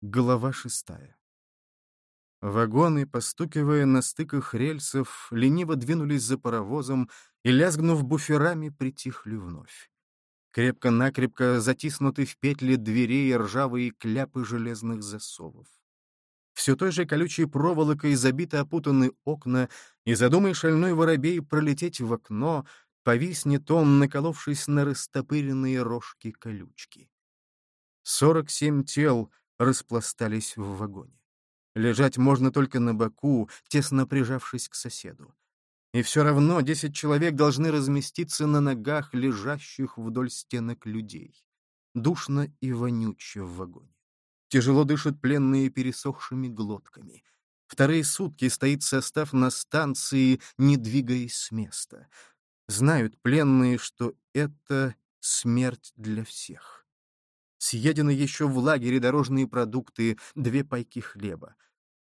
Глава шестая. Вагоны, постукивая на стыках рельсов, лениво двинулись за паровозом и, лязгнув буферами, притихли вновь. Крепко-накрепко затиснуты в петли дверей ржавые кляпы железных засовов. Все той же колючей проволокой забиты опутаны окна, и задумай шальной воробей пролететь в окно, повиснет он, наколовшись на растопыренные рожки колючки. Сорок семь тел — распластались в вагоне. Лежать можно только на боку, тесно прижавшись к соседу. И все равно десять человек должны разместиться на ногах лежащих вдоль стенок людей. Душно и вонюче в вагоне. Тяжело дышат пленные пересохшими глотками. Вторые сутки стоит состав на станции, не двигаясь с места. Знают пленные, что это смерть для всех. Съедены еще в лагере дорожные продукты, две пайки хлеба.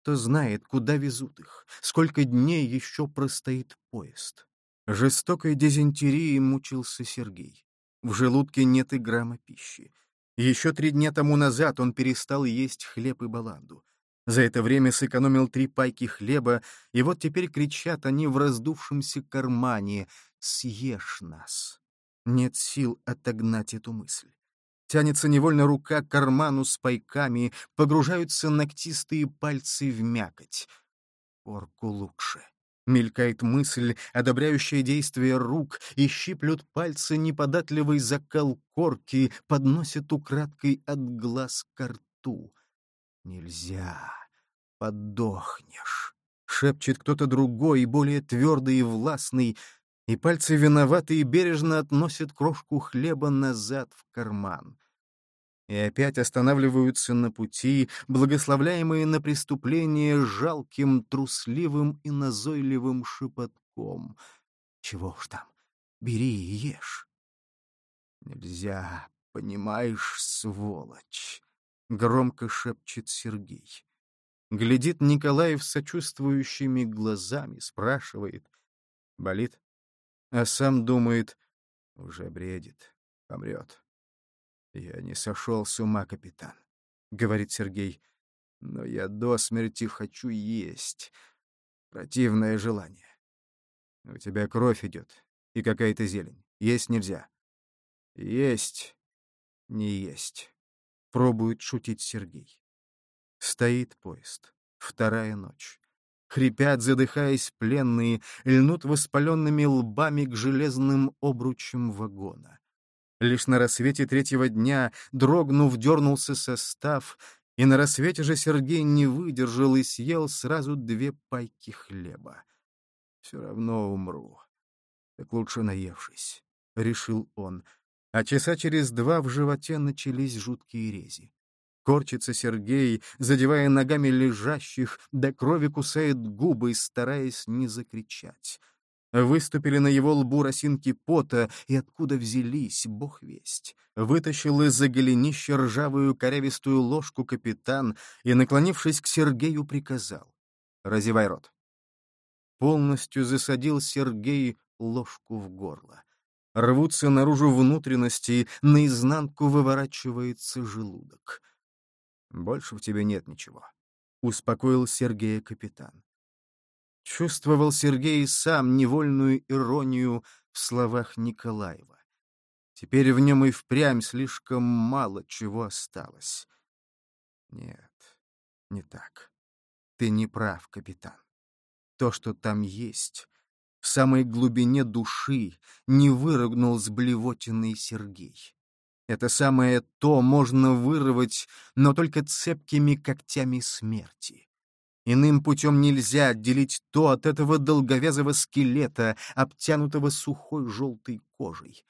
Кто знает, куда везут их, сколько дней еще простоит поезд. Жестокой дизентерией мучился Сергей. В желудке нет и грамма пищи. Еще три дня тому назад он перестал есть хлеб и баланду. За это время сэкономил три пайки хлеба, и вот теперь кричат они в раздувшемся кармане «Съешь нас!» Нет сил отогнать эту мысль. Тянется невольно рука к карману с пайками, погружаются ногтистые пальцы в мякоть. Порку лучше. Мелькает мысль, одобряющая действие рук, и щиплют пальцы неподатливый закал корки, подносят украдкой от глаз к рту. «Нельзя! Подохнешь!» — шепчет кто-то другой, более твердый и властный, и пальцы виноваты и бережно относят крошку хлеба назад в карман и опять останавливаются на пути, благословляемые на преступление жалким, трусливым и назойливым шепотком. Чего ж там, бери и ешь. Нельзя, понимаешь, сволочь, — громко шепчет Сергей. Глядит Николаев сочувствующими глазами, спрашивает. Болит? А сам думает, уже бредит, помрет. «Я не сошел с ума, капитан», — говорит Сергей. «Но я до смерти хочу есть. Противное желание. У тебя кровь идет и какая-то зелень. Есть нельзя». «Есть, не есть», — пробует шутить Сергей. Стоит поезд. Вторая ночь. Хрипят, задыхаясь, пленные, льнут воспаленными лбами к железным обручам вагона. Лишь на рассвете третьего дня, дрогнув, дернулся состав, и на рассвете же Сергей не выдержал и съел сразу две пайки хлеба. «Все равно умру. Так лучше наевшись», — решил он. А часа через два в животе начались жуткие рези. Корчится Сергей, задевая ногами лежащих, до крови кусает губы, стараясь не закричать. Выступили на его лбу росинки пота, и откуда взялись, бог весть. Вытащил из-за голенища ржавую корявистую ложку капитан и, наклонившись к Сергею, приказал. «Разевай рот». Полностью засадил Сергей ложку в горло. Рвутся наружу внутренности, наизнанку выворачивается желудок. «Больше в тебе нет ничего», — успокоил Сергея капитан. Чувствовал Сергей сам невольную иронию в словах Николаева. Теперь в нем и впрямь слишком мало чего осталось. Нет, не так. Ты не прав, капитан. То, что там есть, в самой глубине души не выругнул с блевотиной Сергей. Это самое то можно вырвать, но только цепкими когтями смерти. Иным путем нельзя отделить то от этого долговязого скелета, обтянутого сухой желтой кожей.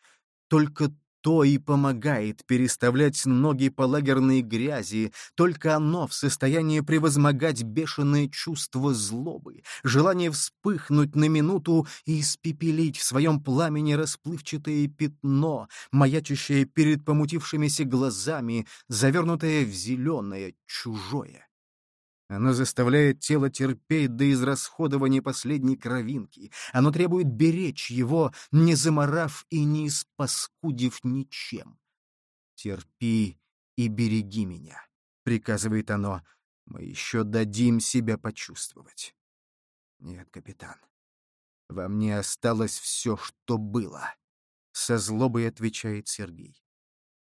Только то и помогает переставлять ноги по лагерной грязи, только оно в состоянии превозмогать бешеное чувство злобы, желание вспыхнуть на минуту и испепелить в своем пламени расплывчатое пятно, маячащее перед помутившимися глазами, завернутое в зеленое, чужое. Оно заставляет тело терпеть до израсходования последней кровинки. Оно требует беречь его, не заморав и не испаскудив ничем. Терпи и береги меня. — приказывает оно, — мы еще дадим себя почувствовать. Нет, капитан, во мне осталось все, что было, — со злобой отвечает Сергей.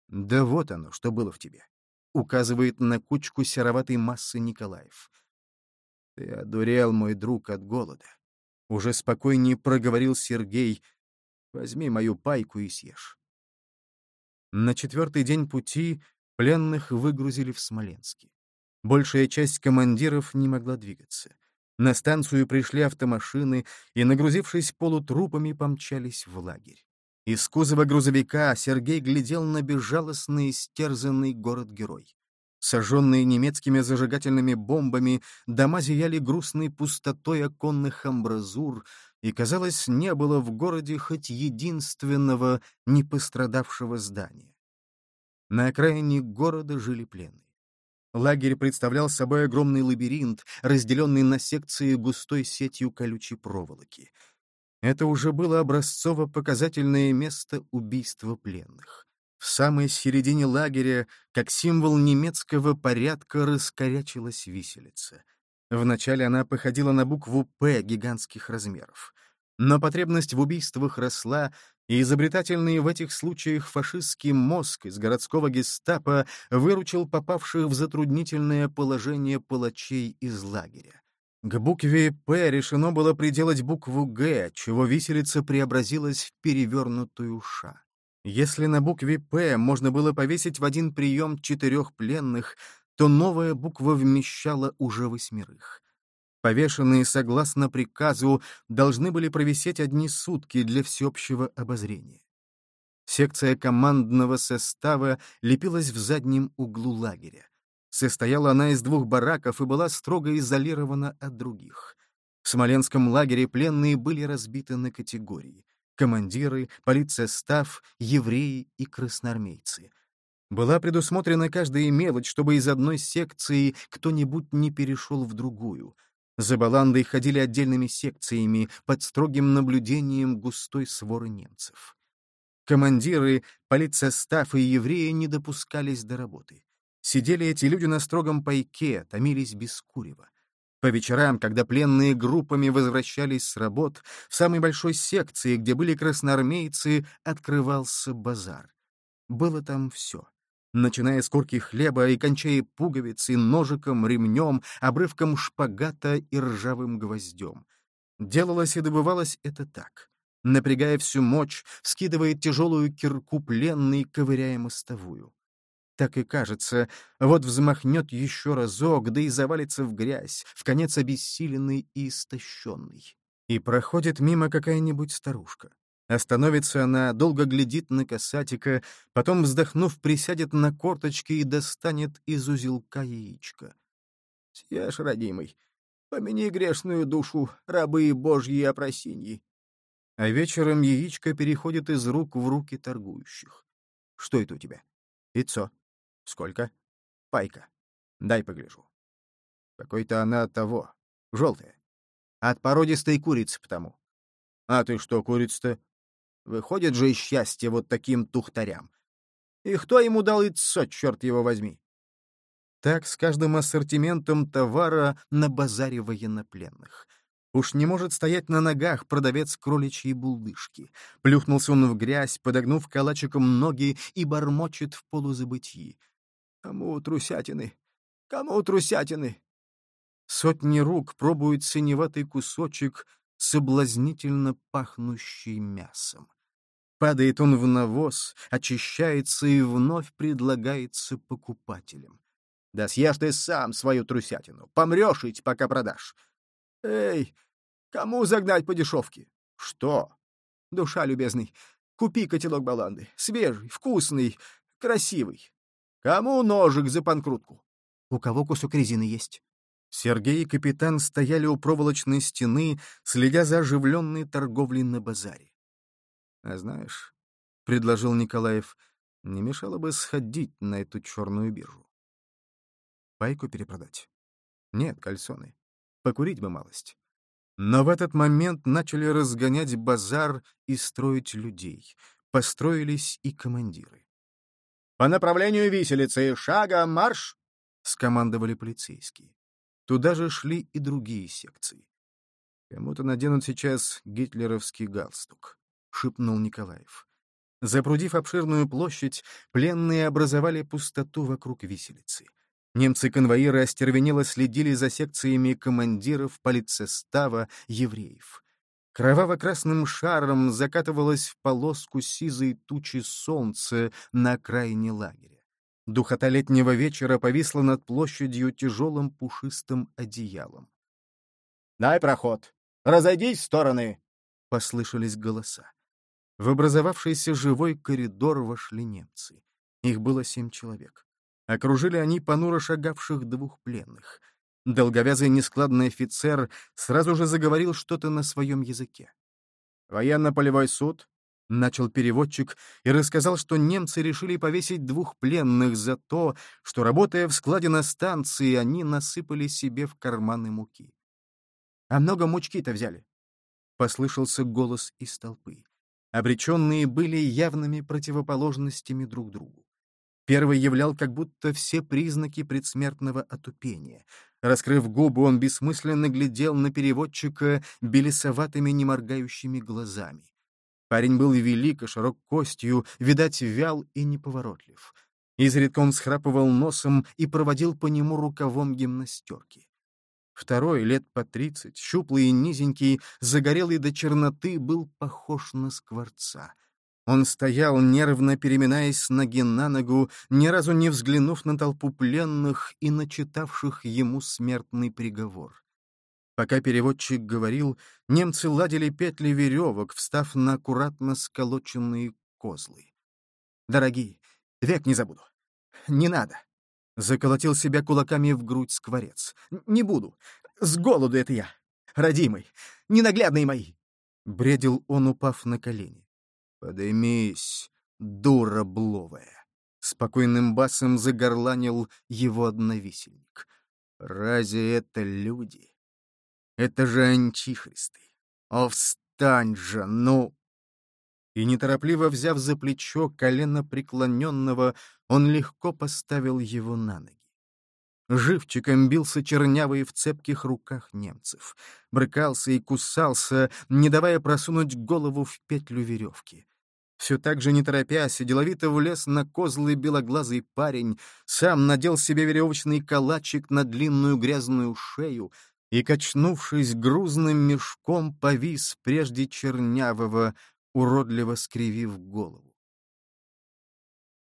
Да вот оно, что было в тебе, — указывает на кучку сероватой массы Николаев. Ты одурел, мой друг, от голода. Уже спокойнее проговорил Сергей. Возьми мою пайку и съешь. На четвертый день пути пленных выгрузили в Смоленске. Большая часть командиров не могла двигаться. На станцию пришли автомашины и, нагрузившись полутрупами, помчались в лагерь. Из кузова грузовика Сергей глядел на безжалостно истерзанный город-герой. Сожженные немецкими зажигательными бомбами, дома зияли грустной пустотой оконных амбразур, и, казалось, не было в городе хоть единственного непострадавшего здания. На окраине города жили пленные. Лагерь представлял собой огромный лабиринт, разделенный на секции густой сетью колючей проволоки. Это уже было образцово-показательное место убийства пленных. В самой середине лагеря, как символ немецкого порядка, раскорячилась виселица. Вначале она походила на букву «П» гигантских размеров. Но потребность в убийствах росла, и изобретательный в этих случаях фашистский мозг из городского гестапо выручил попавших в затруднительное положение палачей из лагеря. К букве «П» решено было приделать букву «Г», чего виселица преобразилась в перевернутую «Ш». Если на букве «П» можно было повесить в один прием четырех пленных, то новая буква вмещала уже восьмерых. Повешенные, согласно приказу, должны были провисеть одни сутки для всеобщего обозрения. Секция командного состава лепилась в заднем углу лагеря. Состояла она из двух бараков и была строго изолирована от других. В Смоленском лагере пленные были разбиты на категории — командиры, политсостав, евреи и красноармейцы. Была предусмотрена каждая мелочь, чтобы из одной секции кто-нибудь не перешел в другую — за баландой ходили отдельными секциями под строгим наблюдением густой своры немцев. Командиры, политсостав и евреи не допускались до работы. Сидели эти люди на строгом пайке, томились без курева. По вечерам, когда пленные группами возвращались с работ, в самой большой секции, где были красноармейцы, открывался базар. Было там все начиная с корки хлеба и кончая пуговицей, ножиком, ремнем, обрывком шпагата и ржавым гвоздем. Делалось и добывалось это так. Напрягая всю мощь, скидывает тяжелую кирку пленный, ковыряя мостовую. Так и кажется, вот взмахнет еще разок, да и завалится в грязь, в конец обессиленный и истощенный. И проходит мимо какая-нибудь старушка. Остановится она, долго глядит на касатика, потом, вздохнув, присядет на корточки и достанет из узелка яичко. «Съешь, родимый, помяни грешную душу, рабы Божьи опросиньи». А вечером яичко переходит из рук в руки торгующих. «Что это у тебя?» «Яйцо». «Сколько?» «Пайка. Дай погляжу». «Какой-то она того, желтая. От породистой курицы потому». «А ты что, курица-то?» Выходит же из счастья вот таким тухтарям. И кто ему дал яйцо, черт его возьми? Так с каждым ассортиментом товара на базаре военнопленных. Уж не может стоять на ногах продавец кроличьей булдышки. Плюхнулся он в грязь, подогнув калачиком ноги и бормочет в полузабытии. «Кому трусятины? Кому трусятины?» Сотни рук пробуют синеватый кусочек, соблазнительно пахнущий мясом. Падает он в навоз, очищается и вновь предлагается покупателям. Да съешь ты сам свою трусятину, помрешь ведь, пока продашь. Эй, кому загнать по дешевке? Что? Душа, любезный, купи котелок баланды, свежий, вкусный, красивый. Кому ножик за панкрутку? У кого кусок резины есть? Сергей и капитан стояли у проволочной стены, следя за оживленной торговлей на базаре. А знаешь, — предложил Николаев, — не мешало бы сходить на эту черную биржу. Пайку перепродать? Нет, кальсоны. Покурить бы малость. Но в этот момент начали разгонять базар и строить людей. Построились и командиры. «По направлению виселицы! Шагом марш!» скомандовали полицейские. Туда же шли и другие секции. «Кому-то наденут сейчас гитлеровский галстук», — шепнул Николаев. Запрудив обширную площадь, пленные образовали пустоту вокруг виселицы. Немцы-конвоиры остервенело следили за секциями командиров, полицестава, евреев. Кроваво-красным шаром закатывалось в полоску сизой тучи солнца на окраине лагеря. Духота летнего вечера повисла над площадью тяжелым пушистым одеялом. «Дай проход! Разойдись в стороны!» — послышались голоса. В образовавшийся живой коридор вошли немцы. Их было семь человек. Окружили они понуро шагавших двух пленных. Долговязый нескладный офицер сразу же заговорил что-то на своем языке. «Военно-полевой суд?» — начал переводчик и рассказал, что немцы решили повесить двух пленных за то, что, работая в складе на станции, они насыпали себе в карманы муки. «А много мучки-то взяли?» — послышался голос из толпы. Обреченные были явными противоположностями друг другу. Первый являл как будто все признаки предсмертного отупения. Раскрыв губы, он бессмысленно глядел на переводчика белесоватыми неморгающими глазами. Парень был велик и широк костью, видать, вял и неповоротлив. Изредка он схрапывал носом и проводил по нему рукавом гимнастерки. Второй, лет по тридцать, щуплый и низенький, загорелый до черноты, был похож на скворца. Он стоял, нервно переминаясь с ноги на ногу, ни разу не взглянув на толпу пленных и начитавших ему смертный приговор. Пока переводчик говорил, немцы ладили петли веревок, встав на аккуратно сколоченные козлы. «Дорогие, век не забуду. Не надо!» Заколотил себя кулаками в грудь скворец. «Не буду. С голоду это я. Родимый. Ненаглядные мои!» Бредил он, упав на колени. «Подымись, дура бловая!» Спокойным басом загорланил его одновисельник. «Разве это люди?» Это же антихристы. О, встань же, ну!» И неторопливо взяв за плечо колено преклоненного, он легко поставил его на ноги. Живчиком бился чернявый в цепких руках немцев. Брыкался и кусался, не давая просунуть голову в петлю веревки. Все так же, не торопясь, деловито влез на козлы белоглазый парень, сам надел себе веревочный калачик на длинную грязную шею, и, качнувшись грузным мешком, повис прежде чернявого, уродливо скривив голову.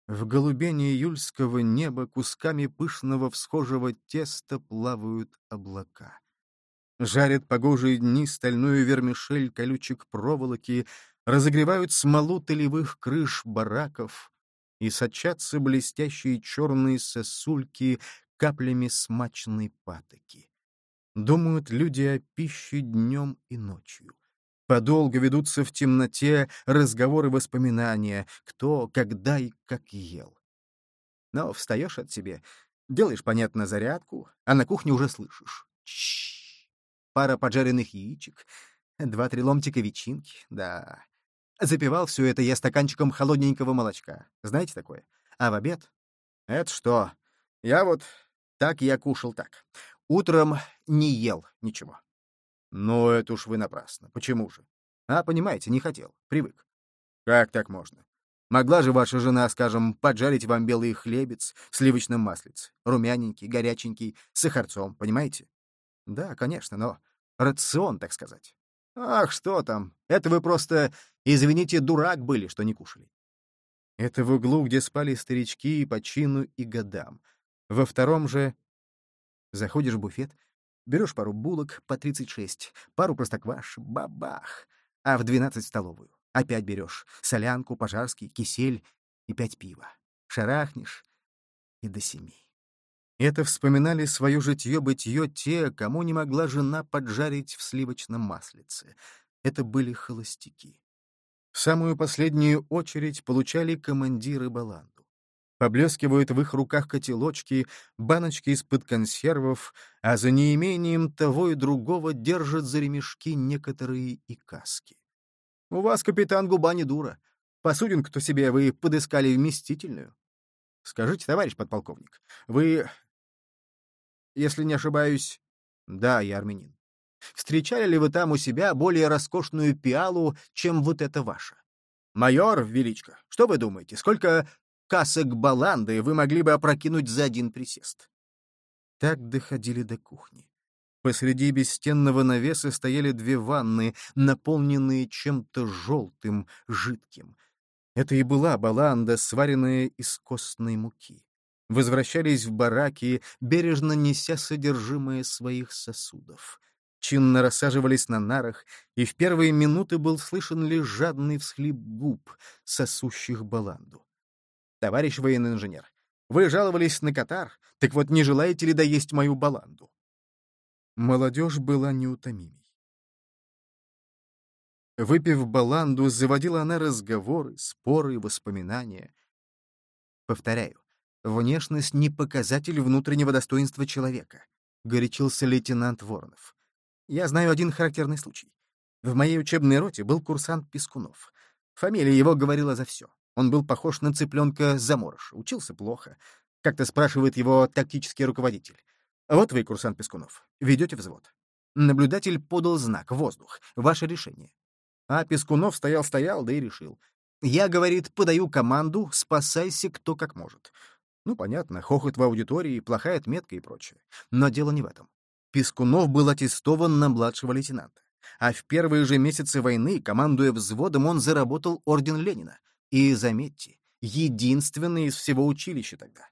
В голубении июльского неба кусками пышного всхожего теста плавают облака. Жарят погожие дни стальную вермишель колючек проволоки, разогревают смолу толевых крыш бараков, и сочатся блестящие черные сосульки каплями смачной патоки. Думают люди о пище днем и ночью. Подолго ведутся в темноте разговоры воспоминания, кто, когда и как ел. Но встаешь от себе, делаешь, понятно, зарядку, а на кухне уже слышишь. Чш, пара поджаренных яичек, два-три ломтика ветчинки, да. Запивал все это я стаканчиком холодненького молочка. Знаете такое? А в обед? Это что? Я вот так я кушал так. Утром не ел ничего. Ну, это уж вы напрасно. Почему же? А, понимаете, не хотел. Привык. Как так можно? Могла же ваша жена, скажем, поджарить вам белый хлебец, сливочным маслиц, румяненький, горяченький, с сахарцом, понимаете? Да, конечно, но рацион, так сказать. Ах, что там, это вы просто, извините, дурак были, что не кушали. Это в углу, где спали старички по чину и годам. Во втором же Заходишь в буфет, берешь пару булок по 36, пару простокваш, бабах, а в 12 столовую. Опять берешь солянку, пожарский, кисель и пять пива. Шарахнешь и до семи. Это вспоминали свое житье-бытие те, кому не могла жена поджарить в сливочном маслице. Это были холостяки. В самую последнюю очередь получали командиры баланду. Поблескивают в их руках котелочки, баночки из-под консервов, а за неимением того и другого держат за ремешки некоторые и каски. У вас, капитан, губа не дура. Посудинку-то себе вы подыскали вместительную. Скажите, товарищ подполковник, вы если не ошибаюсь?» «Да, я армянин». «Встречали ли вы там у себя более роскошную пиалу, чем вот эта ваша?» «Майор, величко, что вы думаете, сколько касок баланды вы могли бы опрокинуть за один присест?» Так доходили до кухни. Посреди бесстенного навеса стояли две ванны, наполненные чем-то желтым, жидким. Это и была баланда, сваренная из костной муки. Возвращались в бараки, бережно неся содержимое своих сосудов. Чинно рассаживались на нарах, и в первые минуты был слышен лишь жадный всхлип губ, сосущих баланду. «Товарищ военный инженер, вы жаловались на Катар, так вот не желаете ли доесть мою баланду?» Молодежь была неутомимей. Выпив баланду, заводила она разговоры, споры, воспоминания. Повторяю, внешность — не показатель внутреннего достоинства человека, — горячился лейтенант Воронов. Я знаю один характерный случай. В моей учебной роте был курсант Пескунов. Фамилия его говорила за все. Он был похож на цыпленка заморыша, учился плохо. Как-то спрашивает его тактический руководитель. Вот вы, курсант Пескунов, ведете взвод. Наблюдатель подал знак «Воздух». Ваше решение. А Пескунов стоял-стоял, да и решил. Я, говорит, подаю команду «Спасайся кто как может». Ну, понятно, хохот в аудитории, плохая отметка и прочее. Но дело не в этом. Пескунов был аттестован на младшего лейтенанта. А в первые же месяцы войны, командуя взводом, он заработал орден Ленина. И, заметьте, единственный из всего училища тогда.